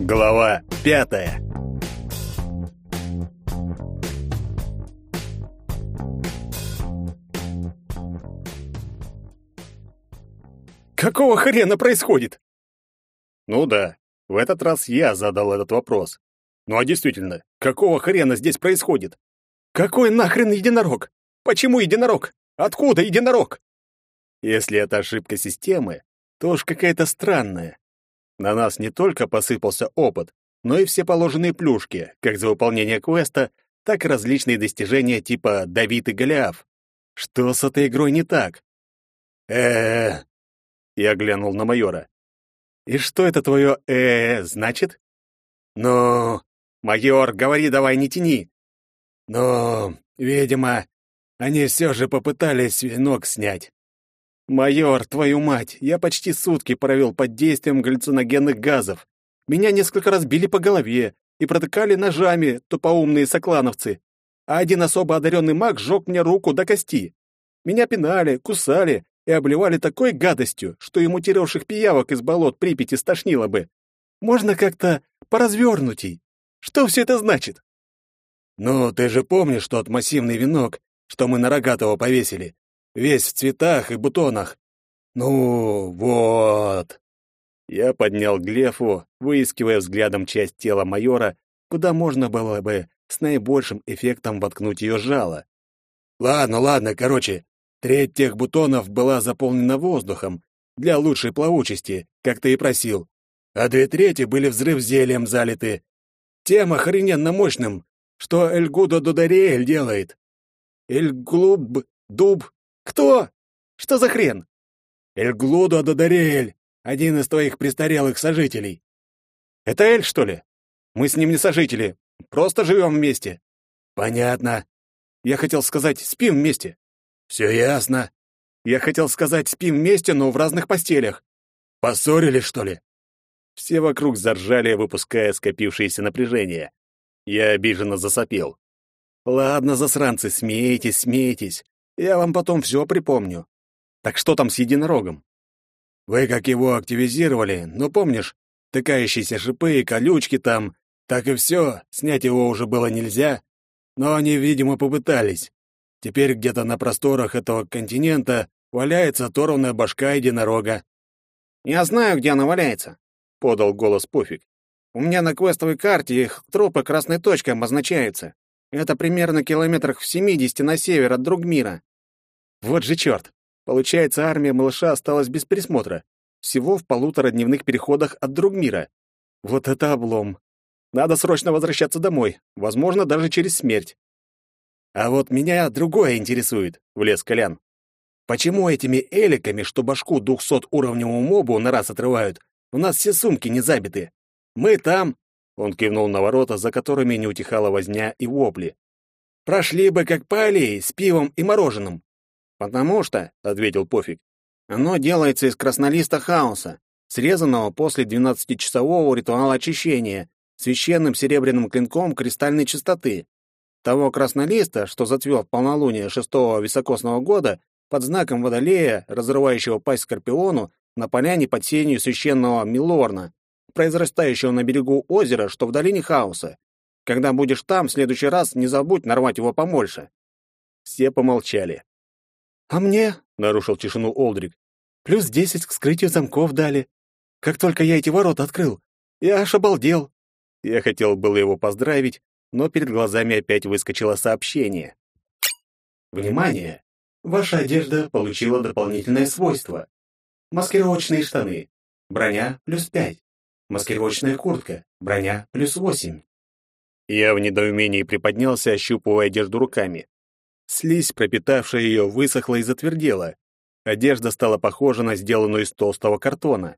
Глава пятая. Какого хрена происходит? Ну да, в этот раз я задал этот вопрос. Ну а действительно, какого хрена здесь происходит? Какой нахрен единорог? Почему единорог? Откуда единорог? Если это ошибка системы, то уж какая-то странная. На нас не только посыпался опыт, но и все положенные плюшки, как за выполнение квеста, так и различные достижения типа «Давид и Голиаф». Что с этой игрой не так? э Я глянул на майора. «И что это твое э значит?» «Ну...» «Майор, говори давай, не тяни!» «Ну, видимо, они все же попытались венок снять. «Майор, твою мать, я почти сутки провел под действием галлюциногенных газов. Меня несколько раз били по голове и протыкали ножами тупоумные соклановцы, а один особо одаренный маг сжег мне руку до кости. Меня пинали, кусали и обливали такой гадостью, что и мутировавших пиявок из болот Припяти стошнило бы. Можно как-то поразвернутей. Что все это значит?» «Ну, ты же помнишь тот массивный венок, что мы на Рогатого повесили? Весь в цветах и бутонах. Ну, вот. Я поднял глефу, выискивая взглядом часть тела майора, куда можно было бы с наибольшим эффектом воткнуть ее жало. Ладно, ладно, короче, треть тех бутонов была заполнена воздухом для лучшей плавучести, как ты и просил, а две трети были взрыв зельем залиты. Тем охрененно мощным, что Эльгудо Дудариэль делает. Эльглуб, дуб, «Кто? Что за хрен?» «Эльглудо Додариэль, один из твоих престарелых сожителей». «Это Эль, что ли? Мы с ним не сожители, просто живем вместе». «Понятно. Я хотел сказать, спим вместе». «Все ясно». «Я хотел сказать, спим вместе, но в разных постелях». «Поссорились, что ли?» Все вокруг заржали, выпуская скопившееся напряжение. Я обиженно засопел. «Ладно, засранцы, смейтесь, смейтесь. Я вам потом все припомню. Так что там с единорогом? Вы как его активизировали, ну помнишь, тыкающиеся шипы и колючки там, так и все, снять его уже было нельзя, но они, видимо, попытались. Теперь где-то на просторах этого континента валяется оторванная башка единорога. «Я знаю, где она валяется», — подал голос Пофиг. «У меня на квестовой карте их трупы красной точкой обозначаются. Это примерно километрах в семидесяти на север от Другмира. Вот же черт! Получается, армия малыша осталась без присмотра. Всего в полутора дневных переходах от Другмира. Вот это облом. Надо срочно возвращаться домой, возможно, даже через смерть. А вот меня другое интересует, влез Колян. Почему этими эликами, что башку двухсот-уровневому мобу на раз отрывают, у нас все сумки не забиты? Мы там, он кивнул на ворота, за которыми не утихала возня и вопли. Прошли бы как по аллее с пивом и мороженым. «Потому что», — ответил Пофиг, — «оно делается из краснолиста хаоса, срезанного после двенадцатичасового ритуала очищения священным серебряным клинком кристальной чистоты. Того краснолиста, что зацвел в полнолуние шестого високосного года под знаком Водолея, разрывающего пасть Скорпиону на поляне под сенью священного Милорна, произрастающего на берегу озера, что в долине хаоса. Когда будешь там, в следующий раз не забудь нарвать его помольше». Все помолчали. «А мне?» — нарушил тишину Олдрик. «Плюс десять к скрытию замков дали. Как только я эти ворота открыл, я аж обалдел». Я хотел было его поздравить, но перед глазами опять выскочило сообщение. «Внимание! Ваша одежда получила дополнительное свойство. Маскировочные штаны. Броня плюс пять. Маскировочная куртка. Броня плюс восемь». Я в недоумении приподнялся, ощупывая одежду руками. Слизь, пропитавшая ее, высохла и затвердела. Одежда стала похожа на сделанную из толстого картона.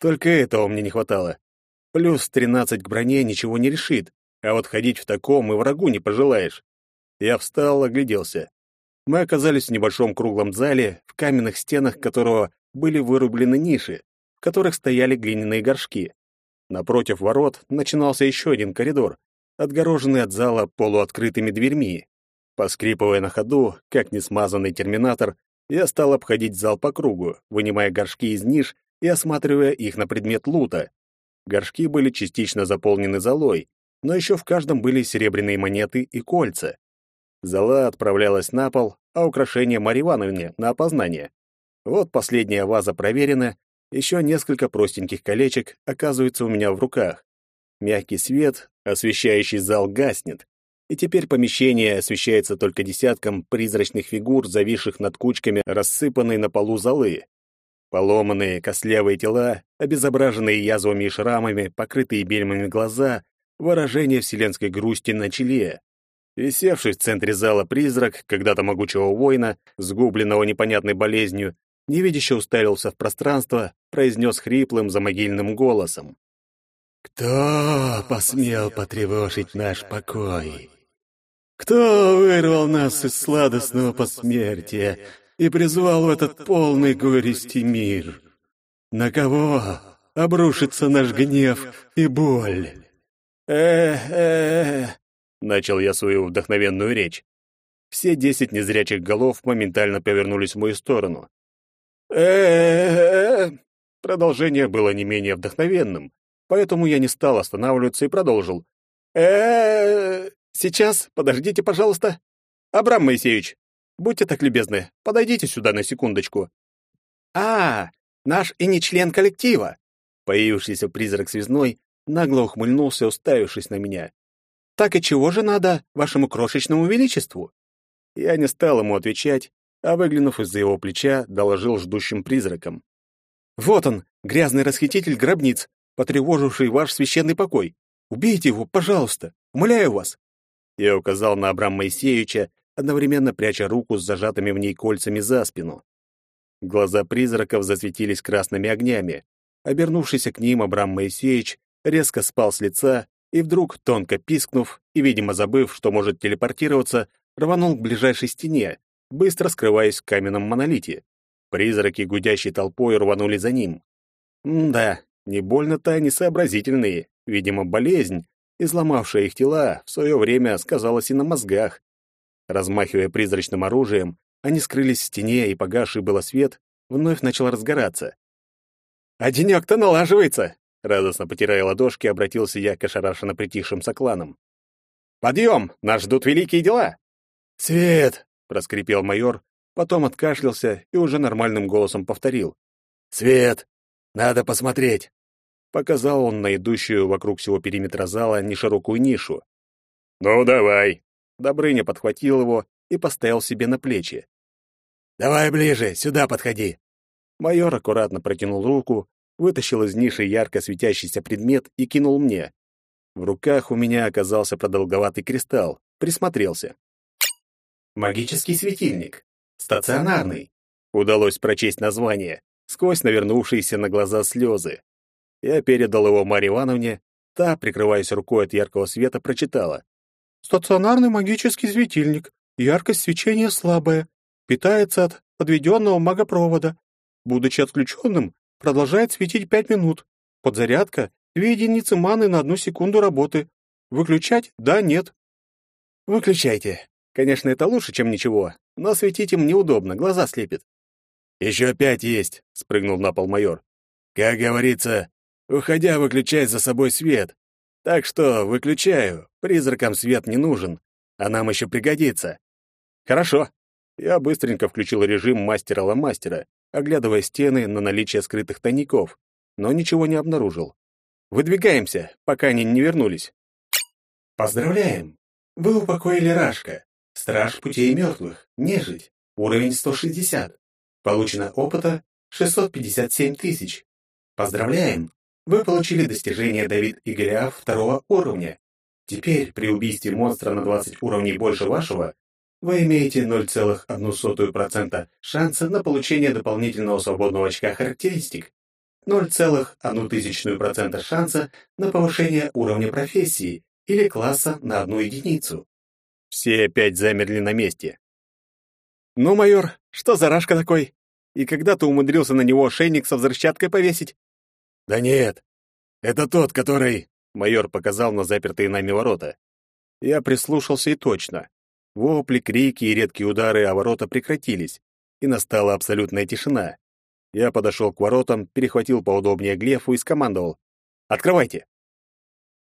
Только этого мне не хватало. Плюс 13 к броне ничего не решит, а вот ходить в таком и врагу не пожелаешь. Я встал, огляделся. Мы оказались в небольшом круглом зале, в каменных стенах которого были вырублены ниши, в которых стояли глиняные горшки. Напротив ворот начинался еще один коридор, отгороженный от зала полуоткрытыми дверьми. Поскрипывая на ходу, как несмазанный терминатор, я стал обходить зал по кругу, вынимая горшки из ниш и осматривая их на предмет лута. Горшки были частично заполнены золой, но еще в каждом были серебряные монеты и кольца. Зола отправлялась на пол, а украшение Марьи Ивановне на опознание. Вот последняя ваза проверена, еще несколько простеньких колечек оказываются у меня в руках. Мягкий свет, освещающий зал, гаснет, и теперь помещение освещается только десятком призрачных фигур, зависших над кучками рассыпанной на полу золы. Поломанные, костлявые тела, обезображенные язвами и шрамами, покрытые бельмами глаза, выражение вселенской грусти на челе. Висевший в центре зала призрак, когда-то могучего воина, сгубленного непонятной болезнью, невидяще уставился в пространство, произнес хриплым замогильным голосом. «Кто посмел потревожить наш покой? Кто вырвал нас из сладостного посмертия и призвал в этот полный горести мир? На кого обрушится наш гнев и боль?» «Э-э-э», начал я свою вдохновенную речь. Все десять незрячих голов моментально повернулись в мою сторону э Продолжение было не менее вдохновенным, поэтому я не стал останавливаться и продолжил. э Сейчас, подождите, пожалуйста. Абрам Моисеевич, будьте так любезны, подойдите сюда на секундочку. А, наш и не член коллектива. Появившийся призрак связной нагло ухмыльнулся, уставившись на меня. Так и чего же надо вашему крошечному величеству? Я не стал ему отвечать, а выглянув из-за его плеча, доложил ждущим призракам. «Вот он, грязный расхититель гробниц, потревоживший ваш священный покой. Убейте его, пожалуйста, умоляю вас!» Я указал на Абрама Моисеевича, одновременно пряча руку с зажатыми в ней кольцами за спину. Глаза призраков засветились красными огнями. Обернувшийся к ним Абрам Моисеевич резко спал с лица и вдруг, тонко пискнув и, видимо, забыв, что может телепортироваться, рванул к ближайшей стене, быстро скрываясь в каменном монолите. Призраки гудящей толпой рванули за ним. М да, не больно-то они сообразительные. Видимо, болезнь, изломавшая их тела, в свое время сказалась и на мозгах. Размахивая призрачным оружием, они скрылись в стене, и погасший было свет вновь начал разгораться. «А денек-то налаживается!» Радостно потирая ладошки, обратился я к ошарашенно притихшим сокланам. «Подъем! Нас ждут великие дела!» «Свет! проскрипел майор, потом откашлялся и уже нормальным голосом повторил. «Свет! Надо посмотреть!» Показал он на идущую вокруг всего периметра зала неширокую нишу. «Ну, давай!» Добрыня подхватил его и поставил себе на плечи. «Давай ближе, сюда подходи!» Майор аккуратно протянул руку, вытащил из ниши ярко светящийся предмет и кинул мне. В руках у меня оказался продолговатый кристалл, присмотрелся. Магический светильник. Стационарный. Удалось прочесть название, сквозь навернувшиеся на глаза слезы. Я передал его Марье Ивановне, та, прикрываясь рукой от яркого света, прочитала. «Стационарный магический светильник. Яркость свечения слабая. Питается от подведенного магопровода. Будучи отключенным, продолжает светить пять минут. Подзарядка — две единицы маны на одну секунду работы. Выключать — да, нет». «Выключайте. Конечно, это лучше, чем ничего, но светить им неудобно, глаза слепит. «Еще пять есть», — спрыгнул на пол майор. «Как говорится, уходя, выключай за собой свет. Так что выключаю, призракам свет не нужен, а нам еще пригодится». «Хорошо». Я быстренько включил режим мастера-ломастера, оглядывая стены на наличие скрытых тайников, но ничего не обнаружил. «Выдвигаемся, пока они не вернулись». «Поздравляем! Вы упокоили Рашка. Страж путей мертвых, нежить, уровень 160. Получено опыта 657 тысяч. Поздравляем! Вы получили достижение Давид и Голиаф второго уровня. Теперь при убийстве монстра на 20 уровней больше вашего вы имеете 0,01% шанса на получение дополнительного свободного очка характеристик, 0,01% шанса на повышение уровня профессии или класса на одну единицу. Все опять замерли на месте. «Ну, майор, что за рашка такой? И когда ты умудрился на него ошейник со взрывчаткой повесить?» «Да нет, это тот, который...» Майор показал на запертые нами ворота. Я прислушался и точно. Вопли, крики и редкие удары о ворота прекратились, и настала абсолютная тишина. Я подошел к воротам, перехватил поудобнее глефу и скомандовал. Открывайте!»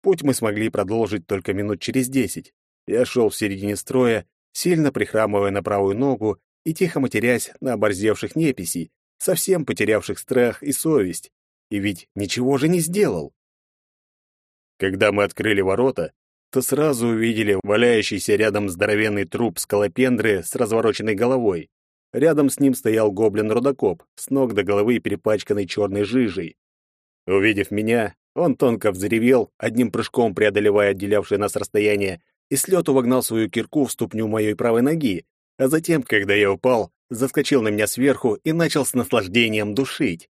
Путь мы смогли продолжить только минут через десять. Я шел в середине строя, сильно прихрамывая на правую ногу и тихо матерясь на оборзевших неписей, совсем потерявших страх и совесть. И ведь ничего же не сделал. Когда мы открыли ворота, то сразу увидели валяющийся рядом здоровенный труп скалопендры с развороченной головой. Рядом с ним стоял гоблин-рудокоп, с ног до головы перепачканный черной жижей. Увидев меня, он тонко взревел, одним прыжком преодолевая отделявшее нас расстояние, и с лету вогнал свою кирку в ступню моей правой ноги, а затем, когда я упал, заскочил на меня сверху и начал с наслаждением душить.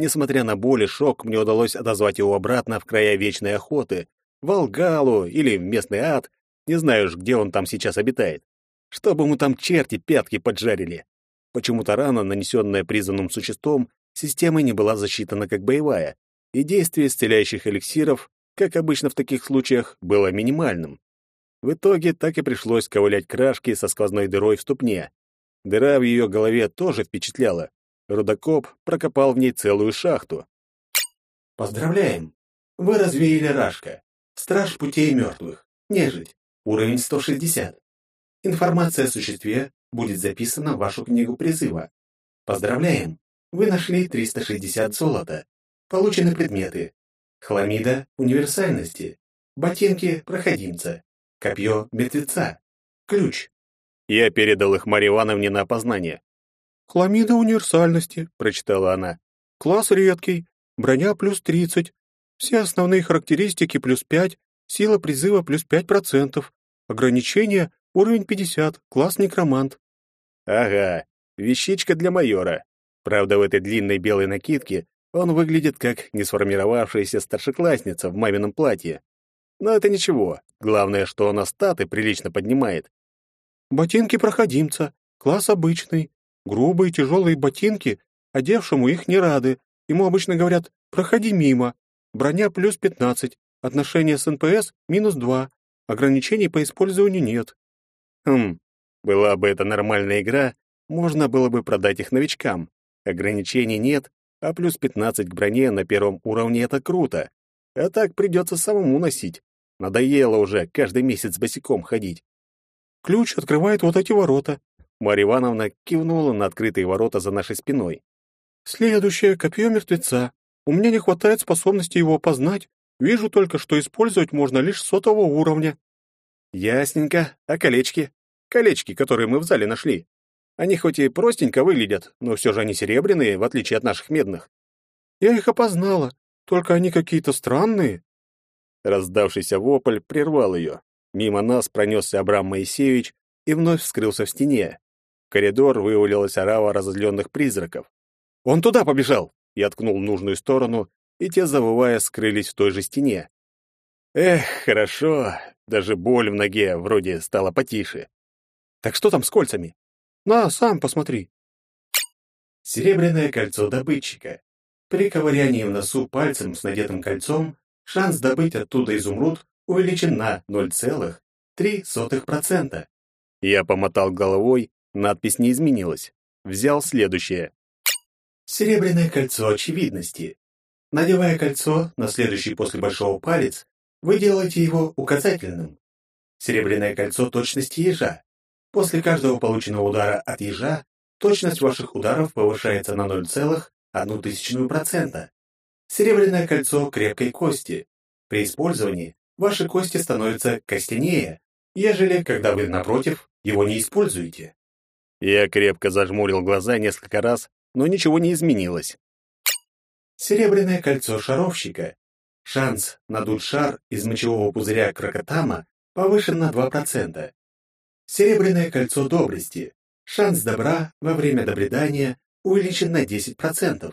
Несмотря на боль и шок, мне удалось отозвать его обратно в края вечной охоты, в Алгалу или в местный ад, не знаю уж, где он там сейчас обитает. Чтобы ему там черти пятки поджарили. Почему-то рана, нанесенная призванным существом, системой не была засчитана как боевая, и действие исцеляющих эликсиров, как обычно в таких случаях, было минимальным. В итоге так и пришлось ковылять крашки со сквозной дырой в ступне. Дыра в ее голове тоже впечатляла. Рудокоп прокопал в ней целую шахту. «Поздравляем! Вы развеяли Рашка. Страж путей мертвых. Нежить. Уровень 160. Информация о существе будет записана в вашу книгу призыва. Поздравляем! Вы нашли 360 золота. Получены предметы. Хламида универсальности. Ботинки проходимца. Копье мертвеца. Ключ. Я передал их Марье Ивановне на опознание. «Хламида универсальности», — прочитала она. «Класс редкий. Броня плюс 30. Все основные характеристики плюс 5. Сила призыва плюс 5%. Ограничение уровень 50. Класс некромант». Ага, вещичка для майора. Правда, в этой длинной белой накидке он выглядит как несформировавшаяся старшеклассница в мамином платье. Но это ничего. Главное, что она статы прилично поднимает. Ботинки проходимца. Класс обычный. Грубые тяжелые ботинки, одевшему их не рады. Ему обычно говорят «проходи мимо». Броня плюс 15. Отношение с НПС минус 2. Ограничений по использованию нет. Хм, была бы это нормальная игра, можно было бы продать их новичкам. Ограничений нет, а плюс 15 к броне на первом уровне — это круто. А так придется самому носить. Надоело уже каждый месяц босиком ходить. Ключ открывает вот эти ворота. Марья Ивановна кивнула на открытые ворота за нашей спиной. Следующее — копье мертвеца. У меня не хватает способности его опознать. Вижу только, что использовать можно лишь сотого уровня. Ясненько. А колечки? Колечки, которые мы в зале нашли. Они хоть и простенько выглядят, но все же они серебряные, в отличие от наших медных. Я их опознала, только они какие-то странные. Раздавшийся вопль прервал ее. Мимо нас пронесся Абрам Моисеевич и вновь скрылся в стене. В коридор вывалилась орава разозленных призраков. «Он туда побежал!» Я ткнул в нужную сторону, и те, завывая, скрылись в той же стене. Эх, хорошо, даже боль в ноге вроде стала потише. Так что там с кольцами? На, сам посмотри. Серебряное кольцо добытчика. При ковырянии в носу пальцем с надетым кольцом шанс добыть оттуда изумруд увеличен на 0,3%. Я помотал головой, надпись не изменилась. Взял следующее. Серебряное кольцо очевидности. Надевая кольцо на следующий после большого палец, вы делаете его указательным. Серебряное кольцо точности ежа. После каждого полученного удара от ежа точность ваших ударов повышается на 0,1%. Серебряное кольцо крепкой кости. При использовании ваши кости становятся костянее, ежели когда вы, напротив, его не используете. Я крепко зажмурил глаза несколько раз, но ничего не изменилось. Серебряное кольцо шаровщика. Шанс надуть шар из мочевого пузыря крокотама повышен на 2%. Серебряное кольцо доблести. Шанс добра во время добредания увеличен на 10%.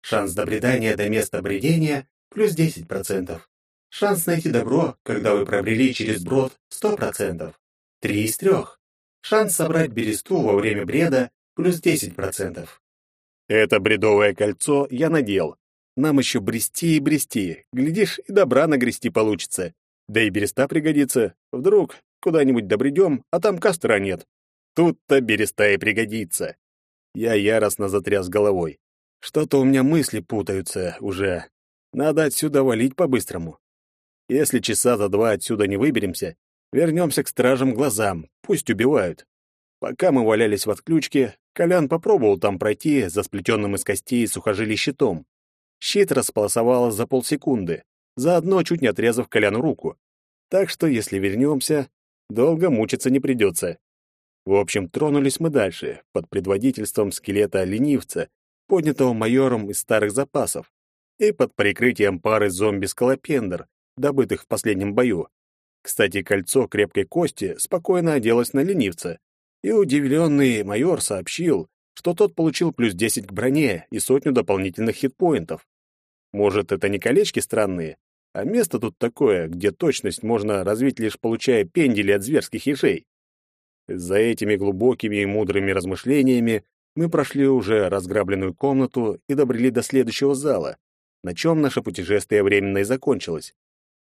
Шанс добредания до места бредения плюс 10%. Шанс найти добро, когда вы пробрели через брод, 100%. 3 из 3. Шанс собрать бересту во время бреда плюс 10%. Это бредовое кольцо я надел. Нам еще брести и брести. Глядишь, и добра нагрести получится. Да и береста пригодится. Вдруг Куда-нибудь добредем, а там костра нет. Тут-то береста и пригодится. Я яростно затряс головой. Что-то у меня мысли путаются уже. Надо отсюда валить по-быстрому. Если часа за два отсюда не выберемся, вернемся к стражам глазам, пусть убивают. Пока мы валялись в отключке, Колян попробовал там пройти за сплетенным из костей сухожилий щитом. Щит располосовало за полсекунды, заодно чуть не отрезав Коляну руку. Так что, если вернемся, долго мучиться не придется. В общем, тронулись мы дальше, под предводительством скелета-ленивца, поднятого майором из старых запасов, и под прикрытием пары зомби-скалопендр, добытых в последнем бою. Кстати, кольцо крепкой кости спокойно оделось на ленивца, и удивленный майор сообщил, что тот получил плюс 10 к броне и сотню дополнительных хитпоинтов. Может, это не колечки странные, а место тут такое, где точность можно развить лишь получая пендели от зверских ежей. За этими глубокими и мудрыми размышлениями мы прошли уже разграбленную комнату и добрели до следующего зала, на чем наше путешествие временно и закончилось.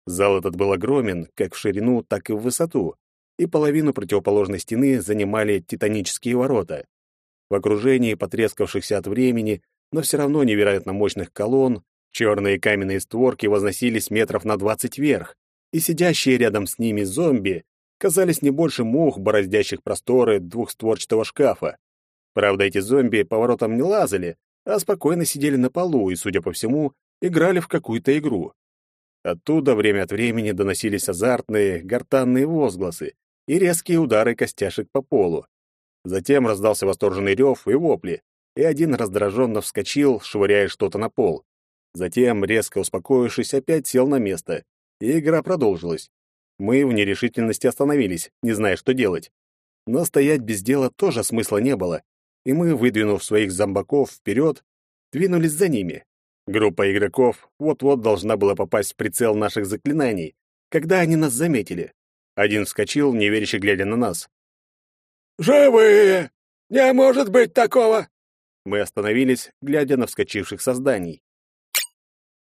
Зал этот был огромен, как в ширину, так и в высоту, и половину противоположной стены занимали титанические ворота. В окружении потрескавшихся от времени, но все равно невероятно мощных колонн, черные каменные створки возносились метров на двадцать вверх, и сидящие рядом с ними зомби казались не больше мух, бороздящих просторы двухстворчатого шкафа. Правда, эти зомби поворотом не лазали, а спокойно сидели на полу и, судя по всему, играли в какую-то игру. Оттуда время от времени доносились азартные, гортанные возгласы и резкие удары костяшек по полу. Затем раздался восторженный рев и вопли, и один раздраженно вскочил, швыряя что-то на пол. Затем, резко успокоившись, опять сел на место, и игра продолжилась. Мы в нерешительности остановились, не зная, что делать. Но стоять без дела тоже смысла не было, и мы, выдвинув своих зомбаков вперед, двинулись за ними. Группа игроков вот-вот должна была попасть в прицел наших заклинаний, когда они нас заметили. Один вскочил, неверяще глядя на нас. «Живые! Не может быть такого!» Мы остановились, глядя на вскочивших созданий.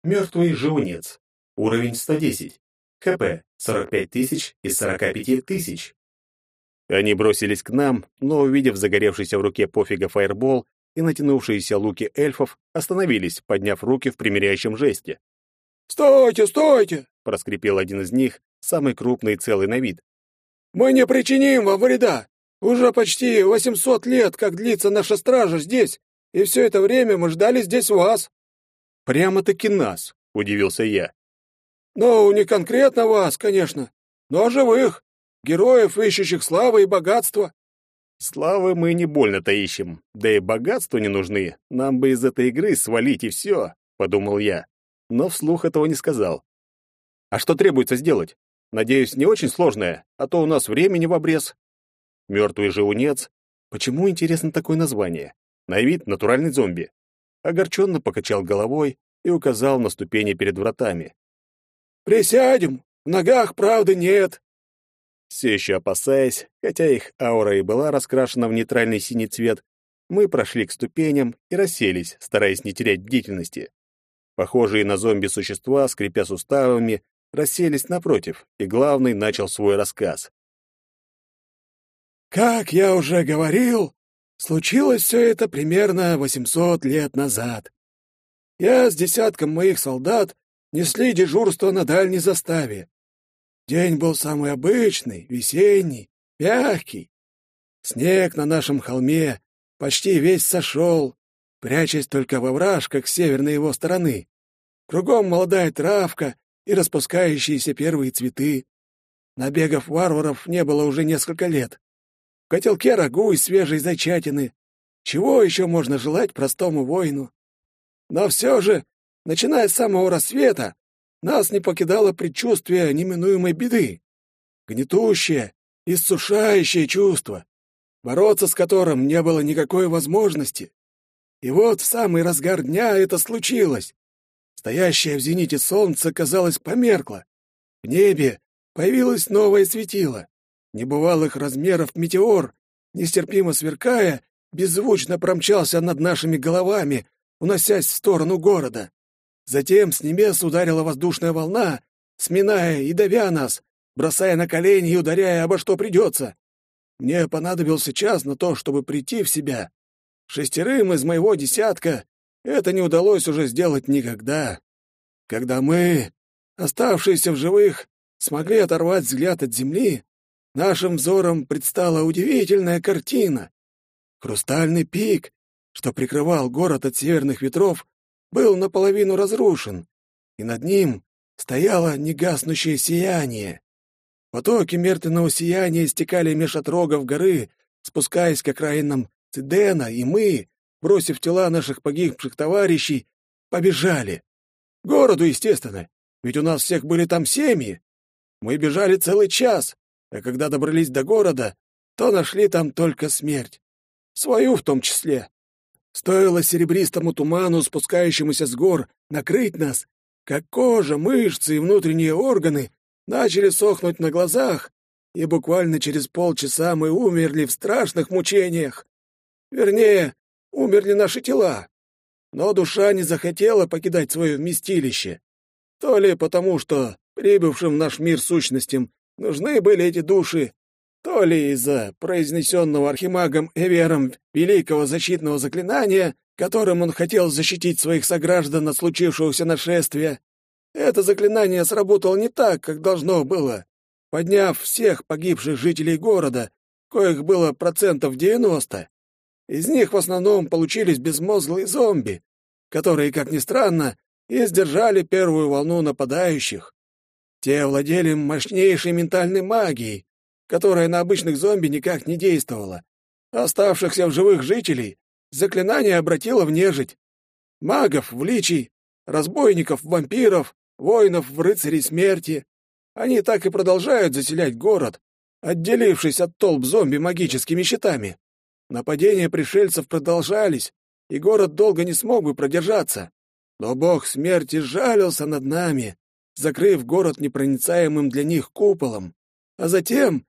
Мертвый живунец. Уровень 110. ХП 45 тысяч из 45 тысяч. Они бросились к нам, но, увидев загоревшийся в руке пофига фаербол, и натянувшиеся луки эльфов остановились, подняв руки в примиряющем жесте. «Стойте, стойте!» — проскрипел один из них, самый крупный и целый на вид. «Мы не причиним вам вреда! Уже почти восемьсот лет, как длится наша стража здесь, и все это время мы ждали здесь вас!» «Прямо-таки нас!» — удивился я. «Ну, не конкретно вас, конечно, но живых, героев, ищущих славы и богатства. Славы мы не больно-то ищем, да и богатства не нужны. Нам бы из этой игры свалить и все, подумал я, но вслух этого не сказал. А что требуется сделать? Надеюсь, не очень сложное, а то у нас времени в обрез. Мертвый живунец. Почему интересно такое название? На вид натуральный зомби. Огорченно покачал головой и указал на ступени перед вратами. «Присядем! В ногах правды нет!» Все еще опасаясь, хотя их аура и была раскрашена в нейтральный синий цвет, мы прошли к ступеням и расселись, стараясь не терять бдительности. Похожие на зомби существа, скрипя суставами, расселись напротив, и главный начал свой рассказ. «Как я уже говорил, случилось все это примерно 800 лет назад. Я с десятком моих солдат несли дежурство на дальней заставе, День был самый обычный, весенний, мягкий. Снег на нашем холме почти весь сошел, прячась только во вражках северной его стороны. Кругом молодая травка и распускающиеся первые цветы. Набегов варваров не было уже несколько лет. В котелке рагу и свежей зайчатины. Чего еще можно желать простому воину? Но все же, начиная с самого рассвета, нас не покидало предчувствие неминуемой беды. Гнетущее, иссушающее чувство, бороться с которым не было никакой возможности. И вот в самый разгар дня это случилось. Стоящее в зените солнце, казалось, померкло. В небе появилось новое светило. Небывалых размеров метеор, нестерпимо сверкая, беззвучно промчался над нашими головами, уносясь в сторону города. Затем с небес ударила воздушная волна, сминая и давя нас, бросая на колени и ударяя обо что придется. Мне понадобился час на то, чтобы прийти в себя. Шестерым из моего десятка это не удалось уже сделать никогда. Когда мы, оставшиеся в живых, смогли оторвать взгляд от земли, нашим взором предстала удивительная картина. Хрустальный пик, что прикрывал город от северных ветров, был наполовину разрушен, и над ним стояло негаснущее сияние. Потоки мертвенного сияния стекали меж отрогов горы, спускаясь к окраинам Цидена, и мы, бросив тела наших погибших товарищей, побежали. Городу, естественно, ведь у нас всех были там семьи. Мы бежали целый час, а когда добрались до города, то нашли там только смерть. Свою в том числе. Стоило серебристому туману, спускающемуся с гор, накрыть нас, как кожа, мышцы и внутренние органы начали сохнуть на глазах, и буквально через полчаса мы умерли в страшных мучениях. Вернее, умерли наши тела. Но душа не захотела покидать свое вместилище. То ли потому, что прибывшим в наш мир сущностям нужны были эти души, то ли из-за произнесенного архимагом Эвером великого защитного заклинания, которым он хотел защитить своих сограждан от случившегося нашествия. Это заклинание сработало не так, как должно было, подняв всех погибших жителей города, коих было процентов девяносто. Из них в основном получились безмозглые зомби, которые, как ни странно, и сдержали первую волну нападающих. Те владели мощнейшей ментальной магией, которая на обычных зомби никак не действовала. Оставшихся в живых жителей заклинание обратило в нежить. Магов в личий, разбойников в вампиров, воинов в рыцарей смерти. Они так и продолжают заселять город, отделившись от толп зомби магическими щитами. Нападения пришельцев продолжались, и город долго не смог бы продержаться. Но бог смерти жалился над нами, закрыв город непроницаемым для них куполом. А затем,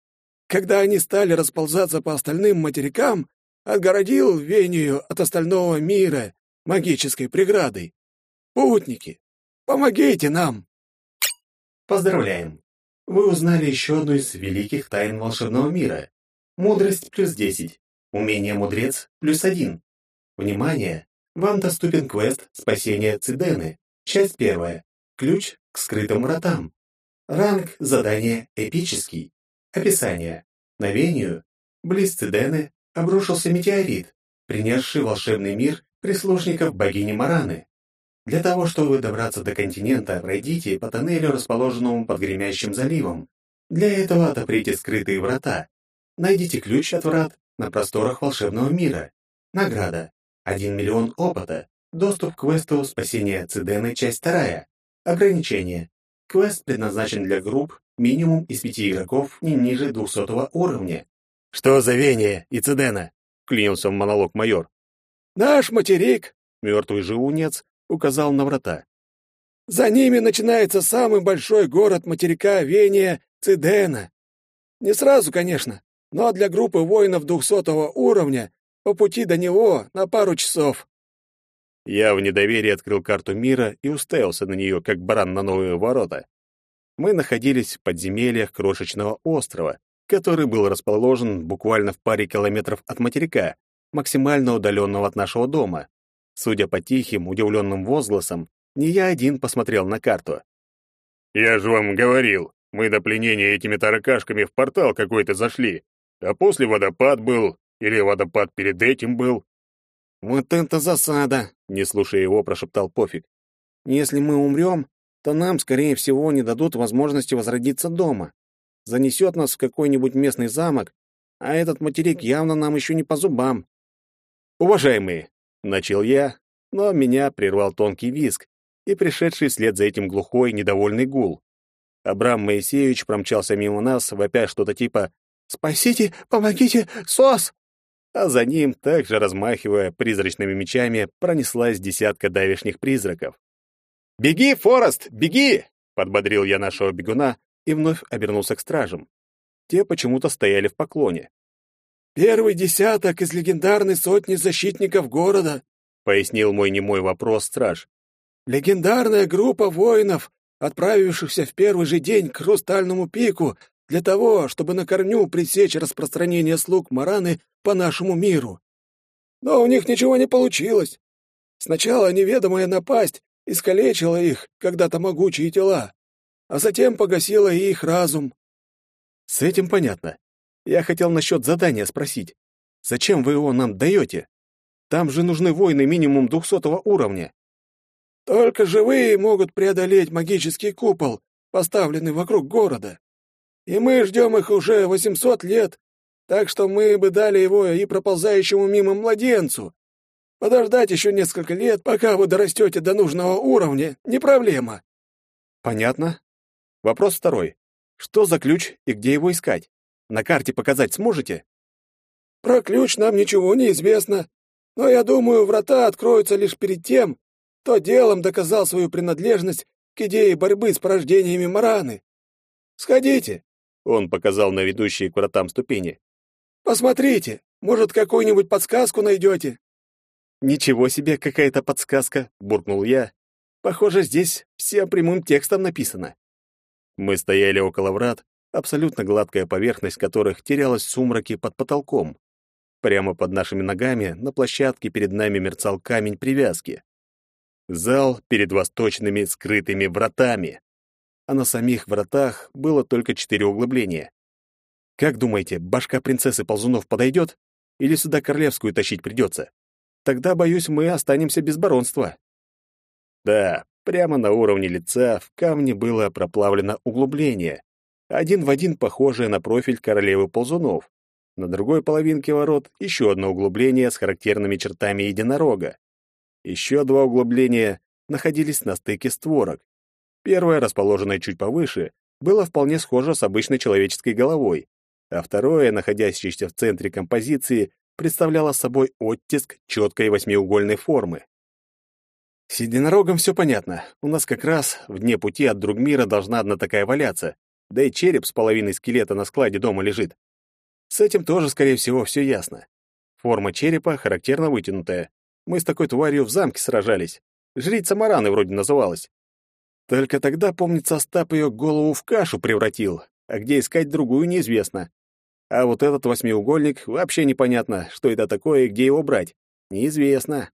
когда они стали расползаться по остальным материкам, отгородил Вению от остального мира магической преградой. Путники, Помогите нам!» Поздравляем! Вы узнали еще одну из великих тайн волшебного мира. Мудрость плюс 10. Умение мудрец плюс 1. Внимание! Вам доступен квест «Спасение Цидены». Часть первая. Ключ к скрытым вратам. Ранг задания эпический. Описание. На Вению, близ Цидены, обрушился метеорит, принесший волшебный мир прислужников богини Мараны. Для того, чтобы добраться до континента, пройдите по тоннелю, расположенному под гремящим заливом. Для этого отоприте скрытые врата. Найдите ключ от врат на просторах волшебного мира. Награда. 1 миллион опыта. Доступ к квесту «Спасение Цидены. Часть 2». Ограничение. Квест предназначен для групп минимум из пяти игроков не ниже 200 уровня. «Что за Вене и Цидена?» — клянился в монолог майор. «Наш материк!» — мертвый живунец указал на врата. «За ними начинается самый большой город материка Вения Цидена. Не сразу, конечно, но для группы воинов двухсотого уровня по пути до него на пару часов». Я в недоверии открыл карту мира и уставился на нее, как баран на новые ворота. Мы находились в подземельях крошечного острова, который был расположен буквально в паре километров от материка, максимально удаленного от нашего дома. Судя по тихим, удивленным возгласам, не я один посмотрел на карту. «Я же вам говорил, мы до пленения этими таракашками в портал какой-то зашли, а после водопад был, или водопад перед этим был». «Вот это засада!» — не слушая его, прошептал Пофиг. «Если мы умрем, то нам, скорее всего, не дадут возможности возродиться дома. Занесет нас в какой-нибудь местный замок, а этот материк явно нам еще не по зубам». «Уважаемые, Начал я, но меня прервал тонкий визг и пришедший вслед за этим глухой, недовольный гул. Абрам Моисеевич промчался мимо нас, вопя что-то типа «Спасите! Помогите! СОС!» А за ним, также размахивая призрачными мечами, пронеслась десятка давишних призраков. «Беги, Форест, беги!» — подбодрил я нашего бегуна и вновь обернулся к стражам. Те почему-то стояли в поклоне. «Первый десяток из легендарной сотни защитников города», — пояснил мой немой вопрос страж. «Легендарная группа воинов, отправившихся в первый же день к Хрустальному пику для того, чтобы на корню пресечь распространение слуг Мараны по нашему миру. Но у них ничего не получилось. Сначала неведомая напасть искалечила их, когда-то могучие тела, а затем погасила и их разум. С этим понятно. Я хотел насчет задания спросить. Зачем вы его нам даете? Там же нужны воины минимум двухсотого уровня. Только живые могут преодолеть магический купол, поставленный вокруг города. И мы ждем их уже восемьсот лет, так что мы бы дали его и проползающему мимо младенцу. Подождать еще несколько лет, пока вы дорастете до нужного уровня, не проблема. Понятно. Вопрос второй. Что за ключ и где его искать? На карте показать сможете? Про ключ нам ничего не известно, но я думаю, врата откроются лишь перед тем, кто делом доказал свою принадлежность к идее борьбы с порождениями Мараны. Сходите, он показал на ведущие к вратам ступени. Посмотрите, может, какую-нибудь подсказку найдете. Ничего себе, какая-то подсказка, буркнул я. Похоже, здесь все прямым текстом написано. Мы стояли около врат, абсолютно гладкая поверхность которых терялась в сумраке под потолком. Прямо под нашими ногами на площадке перед нами мерцал камень привязки. Зал перед восточными скрытыми вратами. А на самих вратах было только четыре углубления. Как думаете, башка принцессы ползунов подойдет? Или сюда королевскую тащить придется? Тогда, боюсь, мы останемся без баронства. Да, прямо на уровне лица в камне было проплавлено углубление, один в один похожее на профиль королевы ползунов. На другой половинке ворот еще одно углубление с характерными чертами единорога. Еще два углубления находились на стыке створок. Первое, расположенное чуть повыше, было вполне схоже с обычной человеческой головой, а второе, находящееся в центре композиции, представляло собой оттиск четкой восьмиугольной формы. С единорогом все понятно. У нас как раз в дне пути от Другмира должна одна такая валяться, да и череп с половиной скелета на складе дома лежит. С этим тоже, скорее всего, все ясно. Форма черепа характерно вытянутая. Мы с такой тварью в замке сражались. Жрица Мараны вроде называлась. Только тогда, помнится, Остап ее голову в кашу превратил, а где искать другую неизвестно. А вот этот восьмиугольник вообще непонятно, что это такое и где его брать. Неизвестно.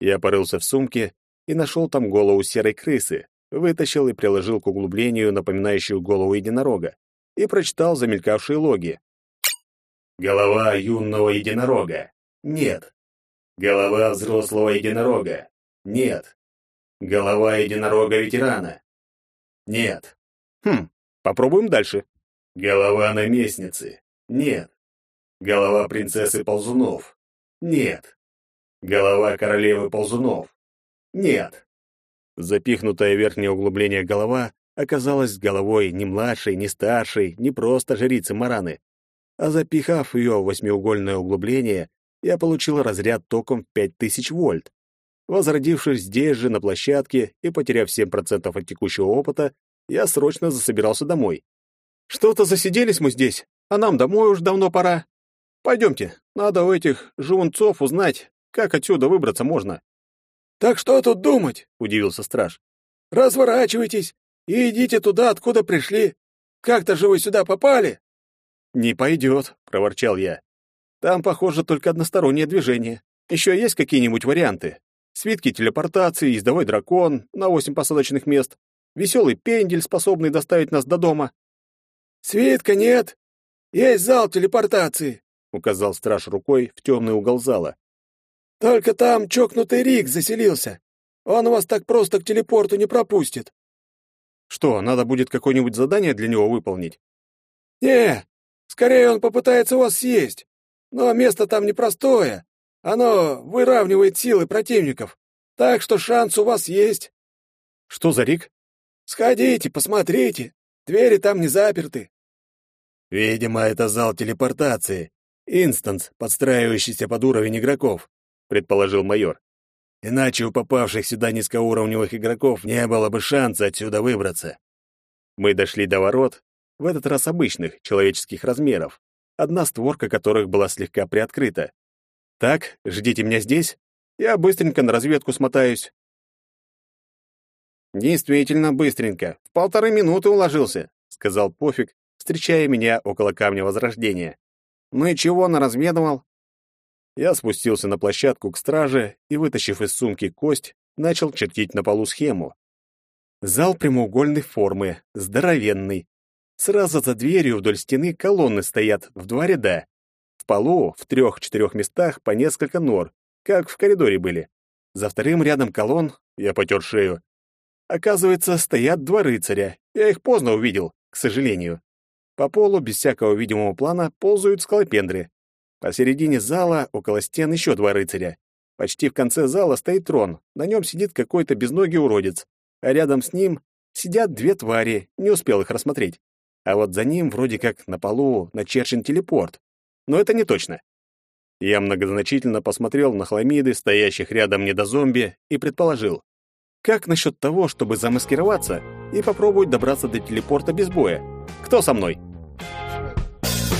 Я порылся в сумке и нашел там голову серой крысы, вытащил и приложил к углублению, напоминающую голову единорога, и прочитал замелькавшие логи. Голова юного единорога. Нет. Голова взрослого единорога. Нет. Голова единорога-ветерана. Нет. Хм, попробуем дальше. Голова наместницы. Нет. Голова принцессы ползунов. Нет. Голова королевы ползунов. Нет. Запихнутое верхнее углубление голова оказалась головой не младшей, не старшей, не просто жрицы Мараны, а запихав ее в восьмиугольное углубление, я получил разряд током в 5000 вольт. Возродившись здесь же, на площадке, и потеряв 7% от текущего опыта, я срочно засобирался домой. Что-то засиделись мы здесь, а нам домой уж давно пора. Пойдемте, надо у этих жунцов узнать, как отсюда выбраться можно. «Так что тут думать?» — удивился страж. «Разворачивайтесь и идите туда, откуда пришли. Как-то же вы сюда попали?» «Не пойдет», — проворчал я. «Там, похоже, только одностороннее движение. Еще есть какие-нибудь варианты? Свитки телепортации, ездовой дракон на восемь посадочных мест, веселый пендель, способный доставить нас до дома». «Свитка нет. Есть зал телепортации», — указал страж рукой в темный угол зала. «Только там чокнутый Рик заселился. Он вас так просто к телепорту не пропустит». «Что, надо будет какое-нибудь задание для него выполнить?» «Не, скорее он попытается вас съесть. Но место там непростое. Оно выравнивает силы противников. Так что шанс у вас есть». «Что за Рик?» «Сходите, посмотрите. Двери там не заперты». «Видимо, это зал телепортации. Инстанс, подстраивающийся под уровень игроков», — предположил майор. Иначе у попавших сюда низкоуровневых игроков не было бы шанса отсюда выбраться. Мы дошли до ворот, в этот раз обычных, человеческих размеров, одна створка которых была слегка приоткрыта. «Так, ждите меня здесь, я быстренько на разведку смотаюсь». «Действительно быстренько, в полторы минуты уложился», — сказал Пофиг, встречая меня около Камня Возрождения. «Ну и чего наразведывал?» Я спустился на площадку к страже и, вытащив из сумки кость, начал чертить на полу схему. Зал прямоугольной формы, здоровенный. Сразу за дверью вдоль стены колонны стоят в два ряда. В полу в трех-четырех местах по несколько нор, как в коридоре были. За вторым рядом колонн, я потер шею, оказывается, стоят два рыцаря. Я их поздно увидел, к сожалению. По полу, без всякого видимого плана, ползают скалопендры. Посередине зала, около стен, еще два рыцаря. Почти в конце зала стоит трон, на нем сидит какой-то безногий уродец, а рядом с ним сидят две твари, не успел их рассмотреть. А вот за ним вроде как на полу начерчен телепорт. Но это не точно. Я многозначительно посмотрел на хламиды, стоящих рядом недозомби, и предположил. Как насчет того, чтобы замаскироваться и попробовать добраться до телепорта без боя? Кто со мной? Bye.